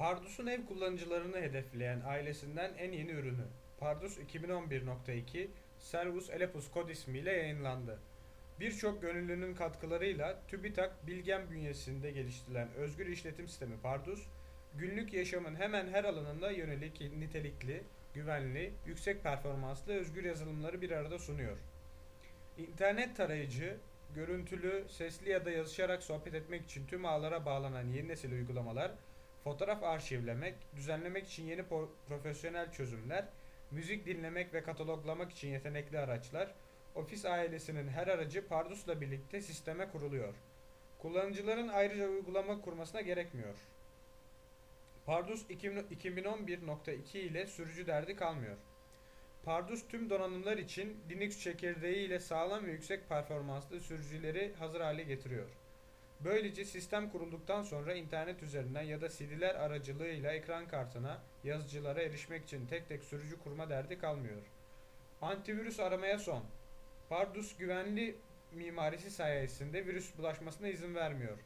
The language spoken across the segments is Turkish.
Pardus'un ev kullanıcılarını hedefleyen ailesinden en yeni ürünü. Pardus 2011.2 Servus Elepus kod ismiyle yayınlandı. Birçok gönüllünün katkılarıyla TÜBİTAK Bilgen bünyesinde geliştirilen özgür işletim sistemi Pardus, günlük yaşamın hemen her alanında yönelik nitelikli, güvenli, yüksek performanslı özgür yazılımları bir arada sunuyor. İnternet tarayıcı, görüntülü, sesli ya da yazışarak sohbet etmek için tüm ağlara bağlanan yeni nesil uygulamalar, fotoğraf arşivlemek, düzenlemek için yeni profesyonel çözümler, müzik dinlemek ve kataloglamak için yetenekli araçlar, Ofis ailesinin her aracı Pardus'la birlikte sisteme kuruluyor. Kullanıcıların ayrıca uygulama kurmasına gerekmiyor. Pardus 2011.2 ile sürücü derdi kalmıyor. Pardus tüm donanımlar için Linux çekirdeği ile sağlam ve yüksek performanslı sürücüleri hazır hale getiriyor. Böylece sistem kurulduktan sonra internet üzerinden ya da CD'ler aracılığıyla ekran kartına, yazıcılara erişmek için tek tek sürücü kurma derdi kalmıyor. Antivirüs aramaya son. Pardus güvenli mimarisi sayesinde virüs bulaşmasına izin vermiyor.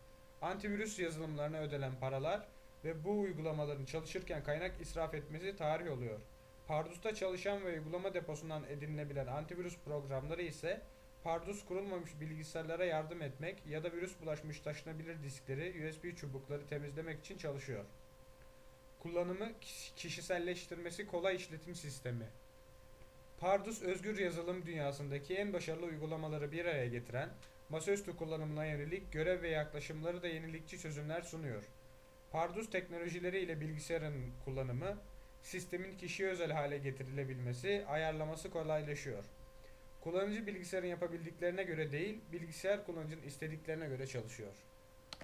Antivirüs yazılımlarına ödenen paralar ve bu uygulamaların çalışırken kaynak israf etmesi tarih oluyor. Pardus'ta çalışan ve uygulama deposundan edinilebilen antivirüs programları ise Pardus kurulmamış bilgisayarlara yardım etmek ya da virüs bulaşmış taşınabilir diskleri, USB çubukları temizlemek için çalışıyor. Kullanımı kiş- kişiselleştirmesi kolay işletim sistemi. Pardus özgür yazılım dünyasındaki en başarılı uygulamaları bir araya getiren, masaüstü kullanımına yönelik görev ve yaklaşımları da yenilikçi çözümler sunuyor. Pardus teknolojileri ile bilgisayarın kullanımı, sistemin kişiye özel hale getirilebilmesi, ayarlaması kolaylaşıyor. Kullanıcı bilgisayarın yapabildiklerine göre değil, bilgisayar kullanıcının istediklerine göre çalışıyor.